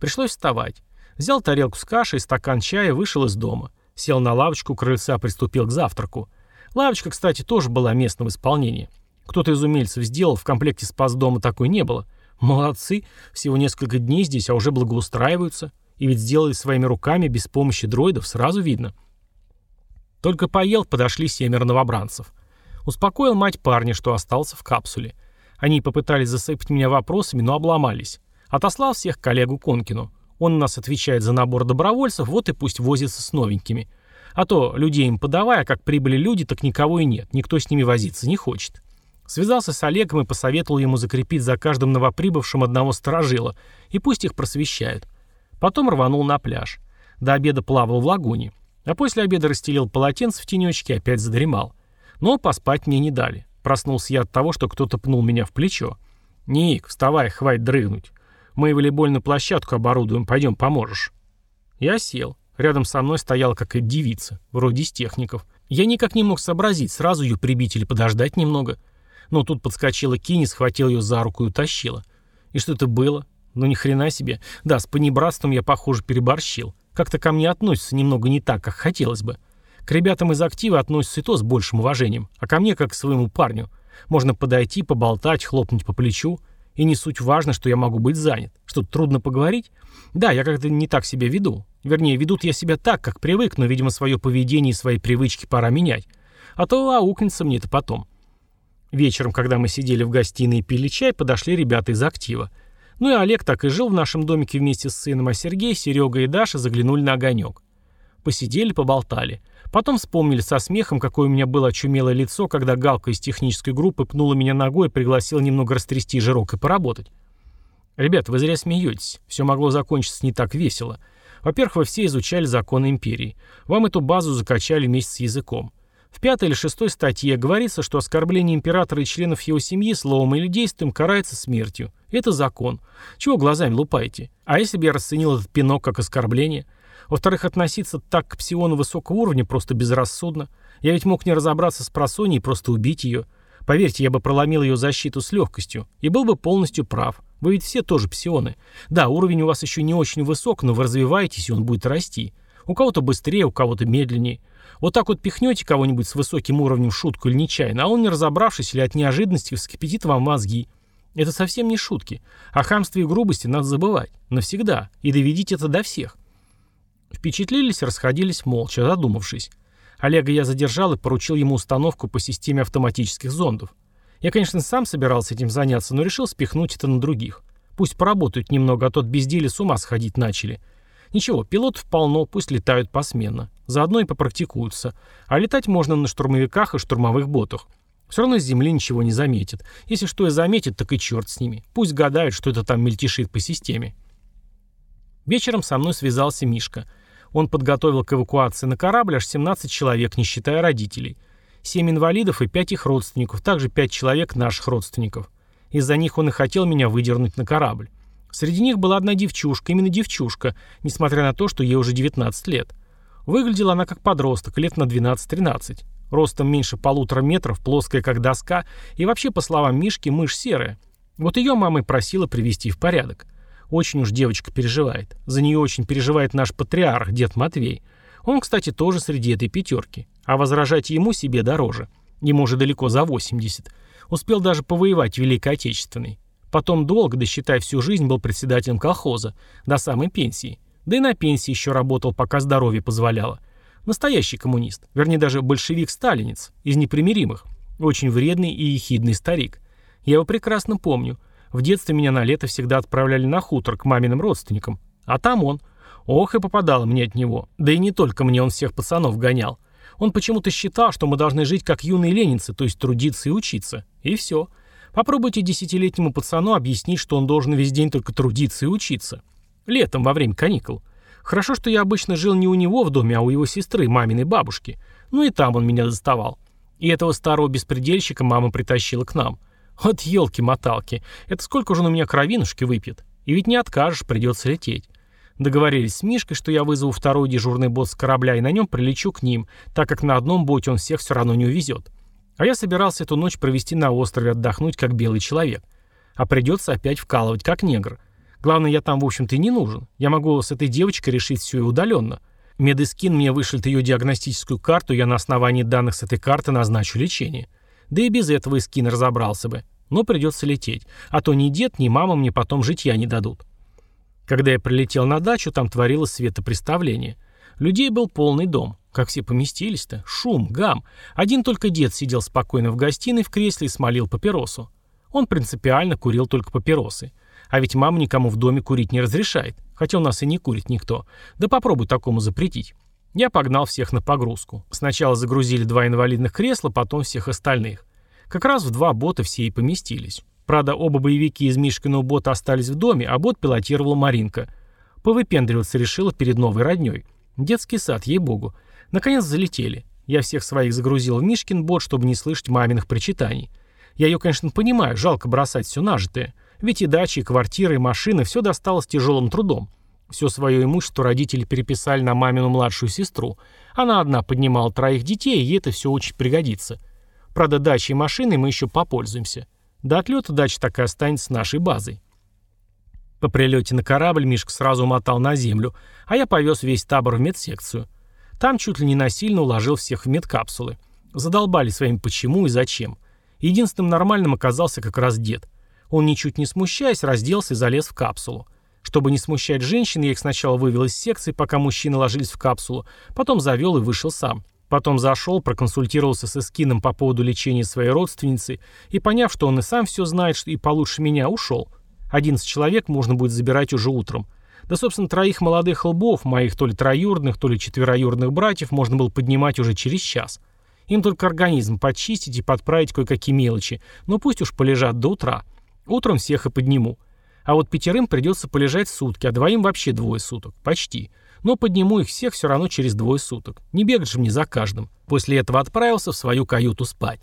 Пришлось вставать. Взял тарелку с кашей, стакан чая, вышел из дома. Сел на лавочку крыльца, приступил к завтраку. Лавочка, кстати, тоже была местного исполнения. Кто-то из умельцев сделал, в комплекте спас дома такой не было. Молодцы, всего несколько дней здесь, а уже благоустраиваются. И ведь сделали своими руками, без помощи дроидов, сразу видно. Только поел, подошли семеро новобранцев. Успокоил мать парня, что остался в капсуле. Они попытались засыпать меня вопросами, но обломались. Отослал всех коллегу Конкину. Он у нас отвечает за набор добровольцев, вот и пусть возится с новенькими. А то людей им подавая, а как прибыли люди, так никого и нет, никто с ними возиться не хочет. Связался с Олегом и посоветовал ему закрепить за каждым новоприбывшим одного сторожила, и пусть их просвещают. Потом рванул на пляж. До обеда плавал в лагуне. А после обеда расстелил полотенце в тенечке и опять задремал. Но поспать мне не дали. Проснулся я от того, что кто-то пнул меня в плечо. «Ник, вставай, хватит дрыгнуть. Мы волейбольную площадку оборудуем, пойдем, поможешь». Я сел. Рядом со мной стояла какая-то девица, вроде из техников. Я никак не мог сообразить, сразу ее прибить или подождать немного. Но тут подскочила Кини, схватил ее за руку и утащила. И что это было? Ну ни хрена себе. Да, с понебратством я, похоже, переборщил. Как-то ко мне относятся немного не так, как хотелось бы. К ребятам из актива относятся и то с большим уважением, а ко мне как к своему парню. Можно подойти, поболтать, хлопнуть по плечу. И не суть важно, что я могу быть занят. Что трудно поговорить? Да, я как-то не так себя веду. Вернее, ведут я себя так, как привык, но, видимо, свое поведение и свои привычки пора менять. А то аукнется мне это потом. Вечером, когда мы сидели в гостиной и пили чай, подошли ребята из актива. Ну и Олег так и жил в нашем домике вместе с сыном, а Сергей, Серега и Даша заглянули на огонек. Посидели, поболтали. Потом вспомнили со смехом, какое у меня было очумелое лицо, когда Галка из технической группы пнула меня ногой и пригласила немного растрясти жирок и поработать. «Ребят, вы зря смеетесь. Все могло закончиться не так весело. Во-первых, вы все изучали законы империи. Вам эту базу закачали вместе с языком. В пятой или шестой статье говорится, что оскорбление императора и членов его семьи словом или действием карается смертью. Это закон. Чего глазами лупаете? А если бы я расценил этот пинок как оскорбление? Во-вторых, относиться так к псиону высокого уровня просто безрассудно. Я ведь мог не разобраться с просоней и просто убить ее. Поверьте, я бы проломил ее защиту с легкостью и был бы полностью прав. Вы ведь все тоже псионы. Да, уровень у вас еще не очень высок, но вы развиваетесь, и он будет расти. У кого-то быстрее, у кого-то медленнее. Вот так вот пихнете кого-нибудь с высоким уровнем шутку или нечаянно, а он, не разобравшись или от неожиданности, вскипятит вам мозги. Это совсем не шутки. О хамстве и грубости надо забывать. Навсегда. И доведите это до всех. Впечатлились, расходились молча, задумавшись. Олега я задержал и поручил ему установку по системе автоматических зондов. Я, конечно, сам собирался этим заняться, но решил спихнуть это на других. Пусть поработают немного, а тот безделие с ума сходить начали. Ничего, пилотов полно, пусть летают посменно. Заодно и попрактикуются. А летать можно на штурмовиках и штурмовых ботах. Все равно с земли ничего не заметит. Если что и заметит, так и черт с ними. Пусть гадают, что это там мельтешит по системе. Вечером со мной связался Мишка. Он подготовил к эвакуации на корабль аж 17 человек, не считая родителей. 7 инвалидов и 5 их родственников, также 5 человек наших родственников. Из-за них он и хотел меня выдернуть на корабль. Среди них была одна девчушка, именно девчушка, несмотря на то, что ей уже 19 лет. Выглядела она как подросток, лет на 12-13. Ростом меньше полутора метров, плоская как доска, и вообще, по словам Мишки, мышь серая. Вот ее мама и просила привести в порядок. Очень уж девочка переживает. За нее очень переживает наш патриарх, дед Матвей. Он, кстати, тоже среди этой пятерки. А возражать ему себе дороже. Ему уже далеко за 80. Успел даже повоевать в Великой Отечественной. Потом долго, досчитай всю жизнь, был председателем колхоза, до самой пенсии. Да и на пенсии еще работал, пока здоровье позволяло. Настоящий коммунист, вернее даже большевик-сталинец, из непримиримых. Очень вредный и ехидный старик. Я его прекрасно помню. В детстве меня на лето всегда отправляли на хутор к маминым родственникам. А там он. Ох, и попадало мне от него. Да и не только мне он всех пацанов гонял. Он почему-то считал, что мы должны жить как юные ленинцы, то есть трудиться и учиться. И все. Попробуйте десятилетнему пацану объяснить, что он должен весь день только трудиться и учиться. Летом, во время каникул. Хорошо, что я обычно жил не у него в доме, а у его сестры, маминой бабушки. Ну и там он меня доставал. И этого старого беспредельщика мама притащила к нам. Вот елки-моталки, это сколько же он у меня кровинушки выпьет? И ведь не откажешь, придется лететь. Договорились с Мишкой, что я вызову второй дежурный бот с корабля и на нем прилечу к ним, так как на одном боте он всех все равно не увезет. А я собирался эту ночь провести на острове, отдохнуть как белый человек. А придется опять вкалывать как негр. Главное, я там, в общем-то, и не нужен. Я могу с этой девочкой решить все и удаленно. Медискин мне вышлет ее диагностическую карту, я на основании данных с этой карты назначу лечение. Да и без этого Искин разобрался бы. Но придется лететь. А то ни дед, ни мама мне потом житья не дадут. Когда я прилетел на дачу, там творилось светопреставление. Людей был полный дом. Как все поместились-то? Шум, гам. Один только дед сидел спокойно в гостиной в кресле и смолил папиросу. Он принципиально курил только папиросы. А ведь мама никому в доме курить не разрешает. Хотя у нас и не курит никто. Да попробуй такому запретить. Я погнал всех на погрузку. Сначала загрузили два инвалидных кресла, потом всех остальных. Как раз в два бота все и поместились. Правда, оба боевики из Мишкиного бота остались в доме, а бот пилотировала Маринка. Повыпендриваться решила перед новой роднёй. Детский сад, ей-богу. Наконец залетели. Я всех своих загрузил в Мишкин бот, чтобы не слышать маминых причитаний. Я ее, конечно, понимаю, жалко бросать все нажитое. Ведь и дачи, и квартиры, и машины, все досталось тяжелым трудом. Все свое имущество родители переписали на мамину младшую сестру. Она одна поднимала троих детей, и ей это все очень пригодится. Правда, дачей и машиной мы еще попользуемся. До отлета дача так и останется нашей базой. По прилете на корабль Мишка сразу мотал на землю, а я повез весь табор в медсекцию. Там чуть ли не насильно уложил всех в медкапсулы. Задолбали своим почему и зачем. Единственным нормальным оказался как раз дед. Он, ничуть не смущаясь, разделся и залез в капсулу. Чтобы не смущать женщин, я их сначала вывел из секции, пока мужчины ложились в капсулу, потом завел и вышел сам. Потом зашел, проконсультировался с Эскином по поводу лечения своей родственницы и, поняв, что он и сам все знает и получше меня, ушел. 11 человек можно будет забирать уже утром. Да, собственно, троих молодых лбов, моих то ли троюродных, то ли четвероюродных братьев, можно было поднимать уже через час. Им только организм почистить и подправить кое-какие мелочи, но пусть уж полежат до утра. Утром всех и подниму. А вот пятерым придется полежать сутки, а двоим вообще двое суток. Почти но подниму их всех все равно через двое суток. Не бегать же мне за каждым. После этого отправился в свою каюту спать.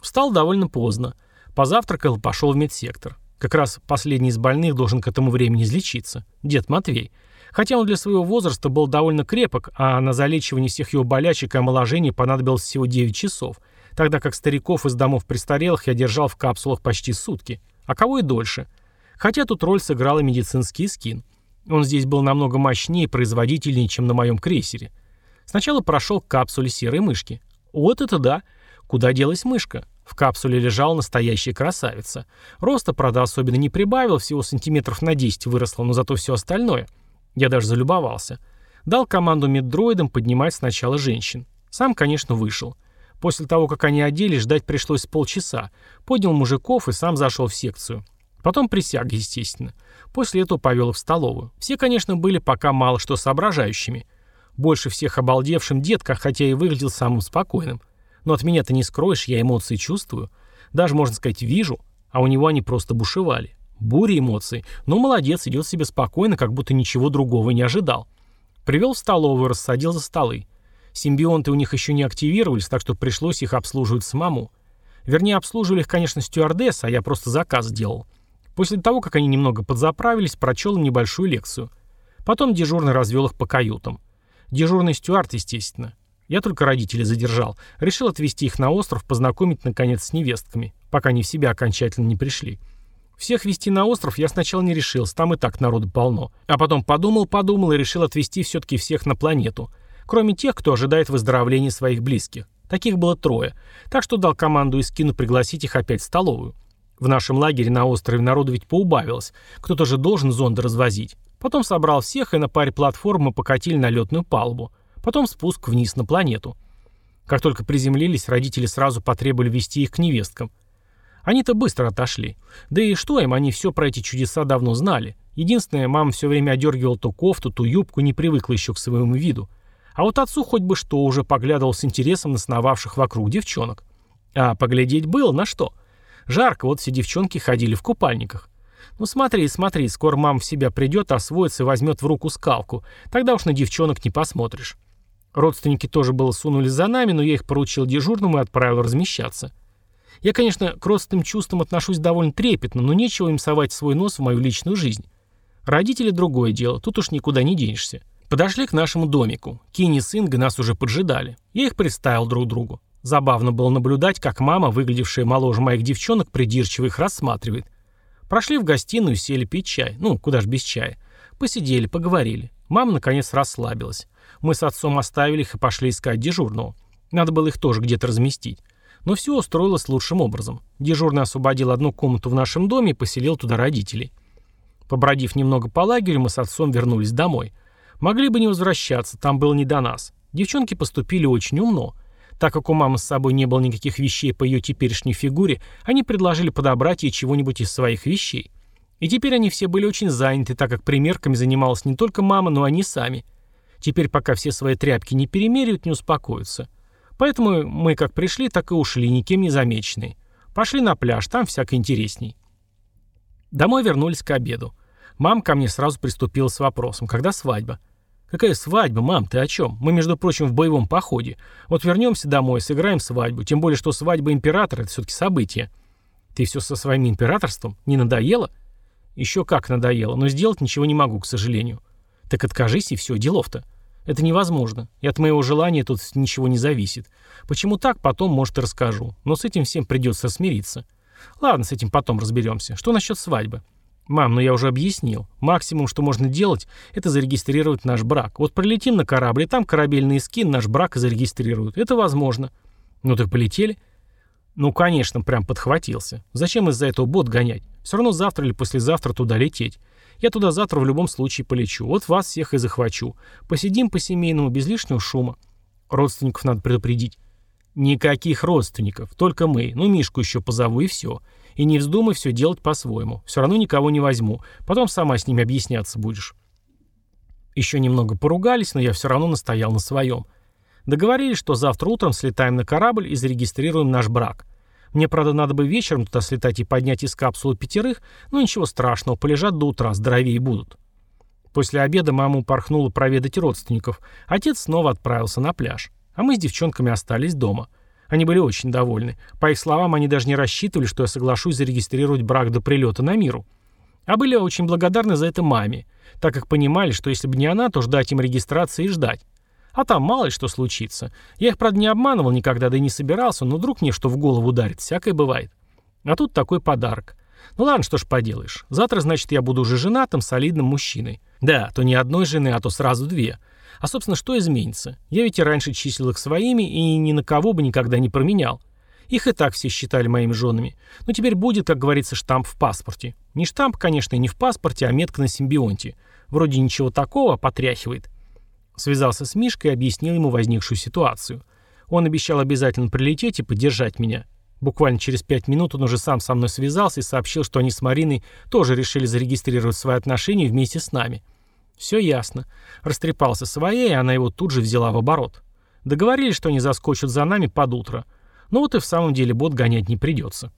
Встал довольно поздно. Позавтракал и пошел в медсектор. Как раз последний из больных должен к этому времени излечиться. Дед Матвей. Хотя он для своего возраста был довольно крепок, а на залечивание всех его болячек и омоложений понадобилось всего 9 часов, тогда как стариков из домов престарелых я держал в капсулах почти сутки. А кого и дольше. Хотя тут роль сыграл и медицинский скин. Он здесь был намного мощнее и производительнее, чем на моем крейсере. Сначала прошел к капсуле серой мышки. Вот это да! Куда делась мышка? В капсуле лежала настоящая красавица. Роста, правда, особенно не прибавил, всего сантиметров на 10 выросло, но зато все остальное. Я даже залюбовался. Дал команду меддроидам поднимать сначала женщин. Сам, конечно, вышел. После того, как они оделись, ждать пришлось полчаса. Поднял мужиков и сам зашел в секцию. Потом присяг, естественно. После этого повел их в столовую. Все, конечно, были пока мало что соображающими. Больше всех обалдевшим детка, хотя и выглядел самым спокойным. Но от меня ты не скроешь, я эмоции чувствую. Даже, можно сказать, вижу. А у него они просто бушевали. Буря эмоций. Но молодец, идет себе спокойно, как будто ничего другого не ожидал. Привел в столовую, рассадил за столы. Симбионты у них еще не активировались, так что пришлось их обслуживать самому. Вернее, обслуживали их, конечно, стюардесс, а я просто заказ делал. После того, как они немного подзаправились, прочел им небольшую лекцию. Потом дежурный развел их по каютам. Дежурный стюард, естественно. Я только родителей задержал. Решил отвезти их на остров, познакомить, наконец, с невестками, пока они в себя окончательно не пришли. Всех везти на остров я сначала не решился, там и так народу полно. А потом подумал-подумал и решил отвезти все-таки всех на планету. Кроме тех, кто ожидает выздоровления своих близких. Таких было трое. Так что дал команду Искину пригласить их опять в столовую. В нашем лагере на острове народу ведь поубавилось. Кто-то же должен зонды развозить. Потом собрал всех, и на паре платформ мы покатили на летную палубу. Потом спуск вниз на планету. Как только приземлились, родители сразу потребовали вести их к невесткам. Они-то быстро отошли. Да и что им, они все про эти чудеса давно знали. Единственное, мама все время одергивала то кофту, то юбку, не привыкла еще к своему виду. А вот отцу хоть бы что уже поглядывал с интересом на сновавших вокруг девчонок. А поглядеть было на что – Жарко, вот все девчонки ходили в купальниках. Ну смотри, смотри, скоро мама в себя придет, освоится и возьмет в руку скалку. Тогда уж на девчонок не посмотришь. Родственники тоже было сунули за нами, но я их поручил дежурному и отправил размещаться. Я, конечно, к родственным чувствам отношусь довольно трепетно, но нечего им совать свой нос в мою личную жизнь. Родители – другое дело, тут уж никуда не денешься. Подошли к нашему домику. Кини с Ингой нас уже поджидали. Я их представил друг другу. Забавно было наблюдать, как мама, выглядевшая моложе моих девчонок, придирчиво их рассматривает. Прошли в гостиную, сели пить чай. Ну, куда ж без чая. Посидели, поговорили. Мама, наконец, расслабилась. Мы с отцом оставили их и пошли искать дежурного. Надо было их тоже где-то разместить. Но все устроилось лучшим образом. Дежурный освободил одну комнату в нашем доме и поселил туда родителей. Побродив немного по лагерю, мы с отцом вернулись домой. Могли бы не возвращаться, там было не до нас. Девчонки поступили очень умно. Так как у мамы с собой не было никаких вещей по ее теперешней фигуре, они предложили подобрать ей чего-нибудь из своих вещей. И теперь они все были очень заняты, так как примерками занималась не только мама, но и они сами. Теперь, пока все свои тряпки не перемеряют, не успокоятся. Поэтому мы как пришли, так и ушли, никем не замеченные. Пошли на пляж, там всяко интересней. Домой вернулись к обеду. Мам ко мне сразу приступила с вопросом, когда свадьба? «Какая свадьба, мам, ты о чем? Мы, между прочим, в боевом походе. Вот вернемся домой, сыграем свадьбу. Тем более, что свадьба императора – это все-таки событие. Ты все со своим императорством? Не надоело?» «Еще как надоело, но сделать ничего не могу, к сожалению». «Так откажись, и все, делов-то». Это невозможно, и от моего желания тут ничего не зависит. Почему так, потом, может, и расскажу. Но с этим всем придется смириться. Ладно, с этим потом разберемся. Что насчет свадьбы? «Мам, ну я уже объяснил. Максимум, что можно делать, это зарегистрировать наш брак. Вот прилетим на корабль, и там корабельный скин наш брак зарегистрируют. Это возможно». «Ну так полетели?» «Ну, конечно, прям подхватился. Зачем из-за этого бот гонять? Все равно завтра или послезавтра туда лететь. Я туда завтра в любом случае полечу. Вот вас всех и захвачу. Посидим по-семейному, без лишнего шума. Родственников надо предупредить». «Никаких родственников, только мы. Ну, Мишку еще позову, и все. И не вздумай все делать по-своему. Все равно никого не возьму. Потом сама с ними объясняться будешь. Еще немного поругались, но я все равно настоял на своем. Договорились, что завтра утром слетаем на корабль и зарегистрируем наш брак. Мне, правда, надо бы вечером туда слетать и поднять из капсулы пятерых, но ничего страшного, полежат до утра, здоровее будут. После обеда мама упорхнула проведать родственников. Отец снова отправился на пляж. А мы с девчонками остались дома. — они были очень довольны. По их словам, они даже не рассчитывали, что я соглашусь зарегистрировать брак до прилета на миру. А были очень благодарны за это маме, так как понимали, что если бы не она, то ждать им регистрации и ждать. А там мало ли что случится. Я их, правда, не обманывал никогда, да и не собирался, но вдруг мне что в голову ударит, всякое бывает. А тут такой подарок. Ну ладно, что ж поделаешь. Завтра, значит, я буду уже женатым, солидным мужчиной. Да, то не одной жены, а то сразу две. А, собственно, что изменится? Я ведь и раньше числил их своими и ни на кого бы никогда не променял. Их и так все считали моими женами. Но теперь будет, как говорится, штамп в паспорте. Не штамп, конечно, не в паспорте, а метка на симбионте. Вроде ничего такого, потряхивает. Связался с Мишкой и объяснил ему возникшую ситуацию. Он обещал обязательно прилететь и поддержать меня. Буквально через пять минут он уже сам со мной связался и сообщил, что они с Мариной тоже решили зарегистрировать свои отношения вместе с нами. Все ясно. Растрепался своей, и она его тут же взяла в оборот. Договорились, что они заскочат за нами под утро. Но вот и в самом деле бот гонять не придется.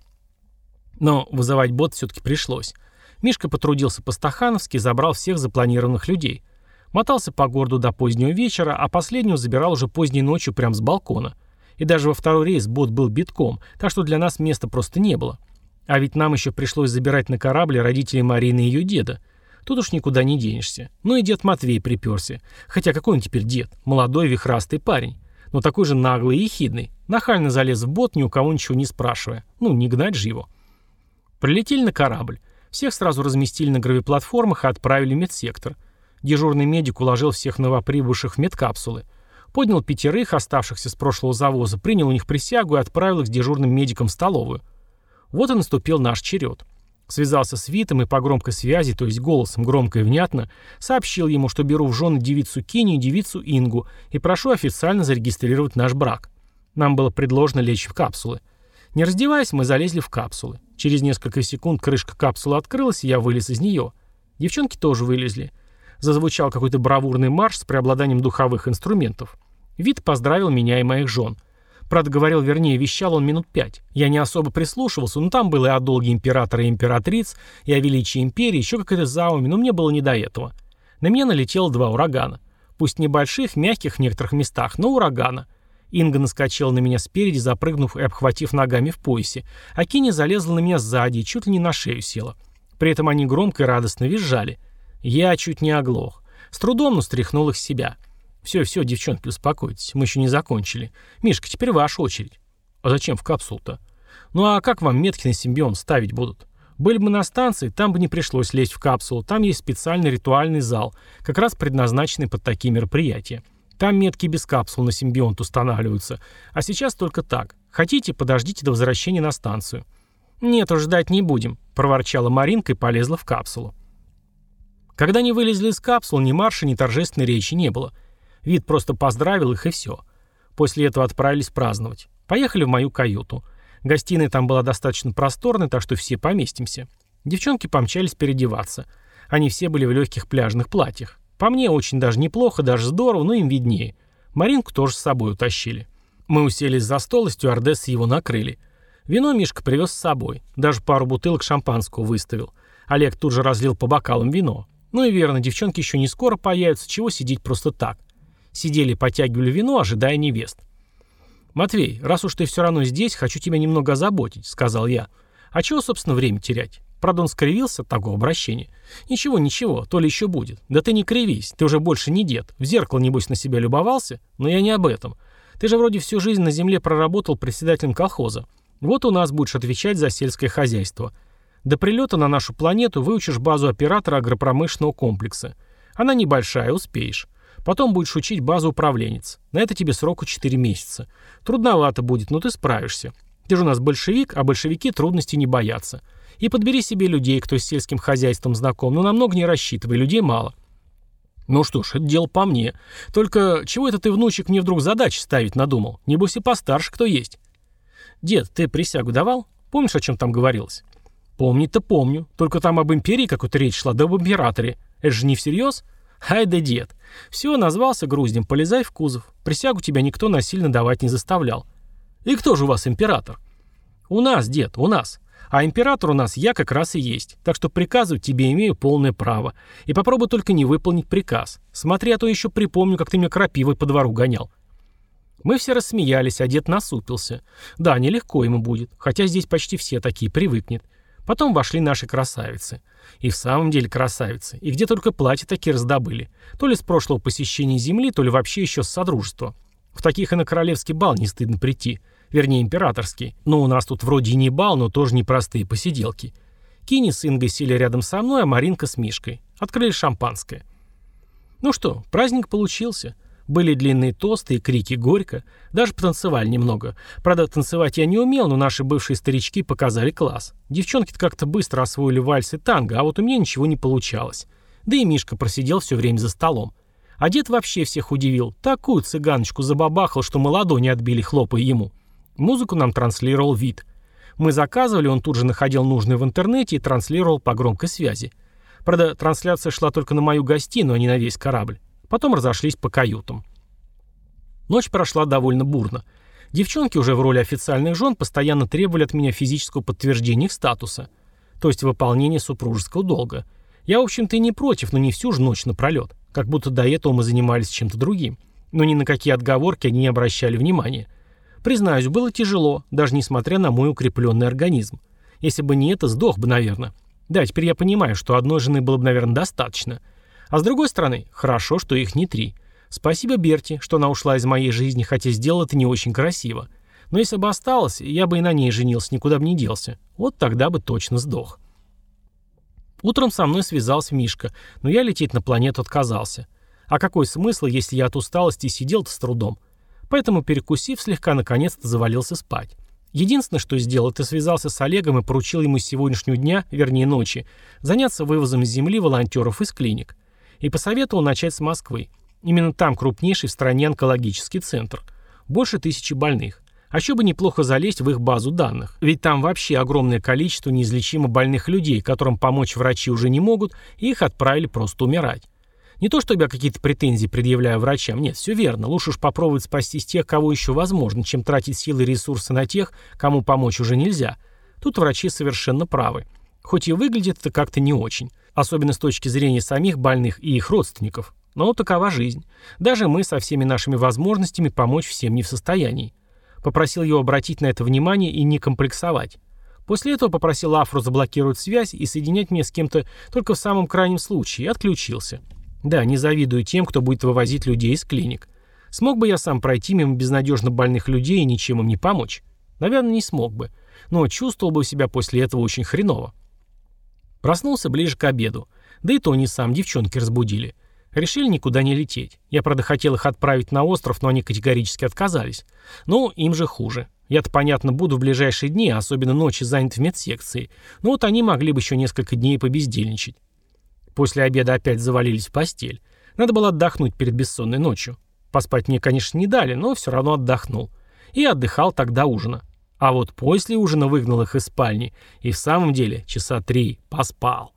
Но вызывать бот все-таки пришлось. Мишка потрудился по-стахановски и забрал всех запланированных людей. Мотался по городу до позднего вечера, а последнего забирал уже поздней ночью прямо с балкона. И даже во второй рейс бот был битком, так что для нас места просто не было. А ведь нам еще пришлось забирать на корабле родителей Марины и ее деда. Тут уж никуда не денешься. Ну и дед Матвей приперся. Хотя какой он теперь дед? Молодой вихрастый парень. Но такой же наглый и ехидный. Нахально залез в бот, ни у кого ничего не спрашивая. Ну, не гнать же его. Прилетели на корабль. Всех сразу разместили на гравиплатформах и отправили в медсектор. Дежурный медик уложил всех новоприбывших в медкапсулы. Поднял пятерых, оставшихся с прошлого завоза, принял у них присягу и отправил их с дежурным медиком в столовую. Вот и наступил наш черед. Связался с Витом и по громкой связи, то есть голосом громко и внятно, сообщил ему, что беру в жены девицу Кенни и девицу Ингу и прошу официально зарегистрировать наш брак. Нам было предложено лечь в капсулы. Не раздеваясь, мы залезли в капсулы. Через несколько секунд крышка капсулы открылась, и я вылез из нее. Девчонки тоже вылезли. Зазвучал какой-то бравурный марш с преобладанием духовых инструментов. Вит поздравил меня и моих жен. Правда, говорил, вернее, вещал он минут пять. Я не особо прислушивался, но там было и о долге императора и императриц, и о величии империи, еще какая-то зауми, но мне было не до этого. На меня налетело два урагана. Пусть небольших, мягких в некоторых местах, но урагана. Инга наскочила на меня спереди, запрыгнув и обхватив ногами в поясе, а Кини залезла на меня сзади и чуть ли не на шею села. При этом они громко и радостно визжали. Я чуть не оглох. С трудом, но стряхнул их с себя. «Все, все, девчонки, успокойтесь, мы еще не закончили. Мишка, теперь ваша очередь». «А зачем в капсулу-то?» «Ну а как вам метки на симбион ставить будут?» Были бы на станции, там бы не пришлось лезть в капсулу, там есть специальный ритуальный зал, как раз предназначенный под такие мероприятия. Там метки без капсул на симбионт устанавливаются. А сейчас только так. Хотите, подождите до возвращения на станцию. «Нет уж, ждать не будем», — проворчала Маринка и полезла в капсулу. Когда они вылезли из капсул, ни марша, ни торжественной речи не было. Вид просто поздравил их и все. После этого отправились праздновать. Поехали в мою каюту. Гостиная там была достаточно просторной, так что все поместимся. Девчонки помчались переодеваться. Они все были в легких пляжных платьях. По мне очень даже неплохо, даже здорово, но им виднее. Маринку тоже с собой утащили. Мы уселись за стол, и стюардессы его накрыли. Вино Мишка привез с собой. Даже пару бутылок шампанского выставил. Олег тут же разлил по бокалам вино. Ну и верно, девчонки еще не скоро появятся, чего сидеть просто так. Сидели потягивали вино, ожидая невест. «Матвей, раз уж ты все равно здесь, хочу тебя немного озаботить», — сказал я. «А чего, собственно, время терять?» Правда, он скривился от такого обращения. «Ничего, ничего, то ли еще будет. Да ты не кривись, ты уже больше не дед. В зеркало, небось, на себя любовался? Но я не об этом. Ты же вроде всю жизнь на земле проработал председателем колхоза. Вот у нас будешь отвечать за сельское хозяйство. До прилета на нашу планету выучишь базу оператора агропромышленного комплекса. Она небольшая, успеешь. Потом будешь учить базу управленец. На это тебе сроку 4 месяца. Трудновато будет, но ты справишься. Ты же у нас большевик, а большевики трудностей не боятся. И подбери себе людей, кто с сельским хозяйством знаком, но намного не рассчитывай, людей мало. Ну что ж, это дело по мне. Только чего это ты, внучек, мне вдруг задачи ставить надумал? Небось и постарше кто есть. Дед, ты присягу давал? Помнишь, о чем там говорилось? Помнить-то помню. Только там об империи какой-то речь шла, да об императоре. Это же не всерьез? Ай да дед. Все, назвался груздем, полезай в кузов. Присягу тебя никто насильно давать не заставлял. И кто же у вас император? У нас, дед, у нас. А император у нас я как раз и есть. Так что приказывать тебе имею полное право. И попробуй только не выполнить приказ. Смотри, а то еще припомню, как ты меня крапивой по двору гонял. Мы все рассмеялись, а дед насупился. Да, нелегко ему будет, хотя здесь почти все такие, привыкнет. Потом вошли наши красавицы. И в самом деле красавицы. И где только платья такие раздобыли. То ли с прошлого посещения Земли, то ли вообще еще с Содружества. В таких и на королевский бал не стыдно прийти. Вернее, императорский. Но у нас тут вроде и не бал, но тоже непростые посиделки. Кини с Ингой сели рядом со мной, а Маринка с Мишкой. Открыли шампанское. Ну что, праздник получился. Были длинные тосты и крики горько. Даже потанцевали немного. Правда, танцевать я не умел, но наши бывшие старички показали класс. Девчонки-то как-то быстро освоили вальсы танго, а вот у меня ничего не получалось. Да и Мишка просидел все время за столом. А дед вообще всех удивил. Такую цыганочку забабахал, что мы ладони отбили, хлопая ему. Музыку нам транслировал вид. Мы заказывали, он тут же находил нужное в интернете и транслировал по громкой связи. Правда, трансляция шла только на мою гостиную, а не на весь корабль. Потом разошлись по каютам. Ночь прошла довольно бурно. Девчонки уже в роли официальных жен постоянно требовали от меня физического подтверждения их статуса, то есть выполнения супружеского долга. Я, в общем-то, и не против, но не всю же ночь напролет, как будто до этого мы занимались чем-то другим. Но ни на какие отговорки они не обращали внимания. Признаюсь, было тяжело, даже несмотря на мой укрепленный организм. Если бы не это, сдох бы, наверное. Да, теперь я понимаю, что одной жены было бы, наверное, достаточно. А с другой стороны, хорошо, что их не три. Спасибо Берти, что она ушла из моей жизни, хотя сделала это не очень красиво. Но если бы осталась, я бы и на ней женился, никуда бы не делся. Вот тогда бы точно сдох. Утром со мной связался Мишка, но я лететь на планету отказался. А какой смысл, если я от усталости сидел-то с трудом? Поэтому, перекусив, слегка наконец-то завалился спать. Единственное, что сделал, это связался с Олегом и поручил ему сегодняшнего дня, вернее ночи, заняться вывозом с Земли волонтеров из клиник и посоветовал начать с Москвы. Именно там крупнейший в стране онкологический центр. Больше тысячи больных. А еще бы неплохо залезть в их базу данных. Ведь там вообще огромное количество неизлечимо больных людей, которым помочь врачи уже не могут, и их отправили просто умирать. Не то, чтобы я какие-то претензии предъявляю врачам, нет, все верно, лучше уж попробовать спастись тех, кого еще возможно, чем тратить силы и ресурсы на тех, кому помочь уже нельзя. Тут врачи совершенно правы. Хоть и выглядит это как-то не очень, особенно с точки зрения самих больных и их родственников. Но такова жизнь. Даже мы со всеми нашими возможностями помочь всем не в состоянии. Попросил его обратить на это внимание и не комплексовать. После этого попросил Афру заблокировать связь и соединять меня с кем-то только в самом крайнем случае, и отключился. Да, не завидую тем, кто будет вывозить людей из клиник. Смог бы я сам пройти мимо безнадежно больных людей и ничем им не помочь? Наверное, не смог бы. Но чувствовал бы себя после этого очень хреново. Проснулся ближе к обеду. Да и то не сам, девчонки разбудили. Решили никуда не лететь. Я, правда, хотел их отправить на остров, но они категорически отказались. Ну, им же хуже. Я-то, понятно, буду в ближайшие дни, особенно ночи занят в медсекции. Но вот они могли бы еще несколько дней побездельничать. После обеда опять завалились в постель. Надо было отдохнуть перед бессонной ночью. Поспать мне, конечно, не дали, но все равно отдохнул. И отдыхал тогда ужина. А вот после ужина выгнал их из спальни. И в самом деле часа три поспал.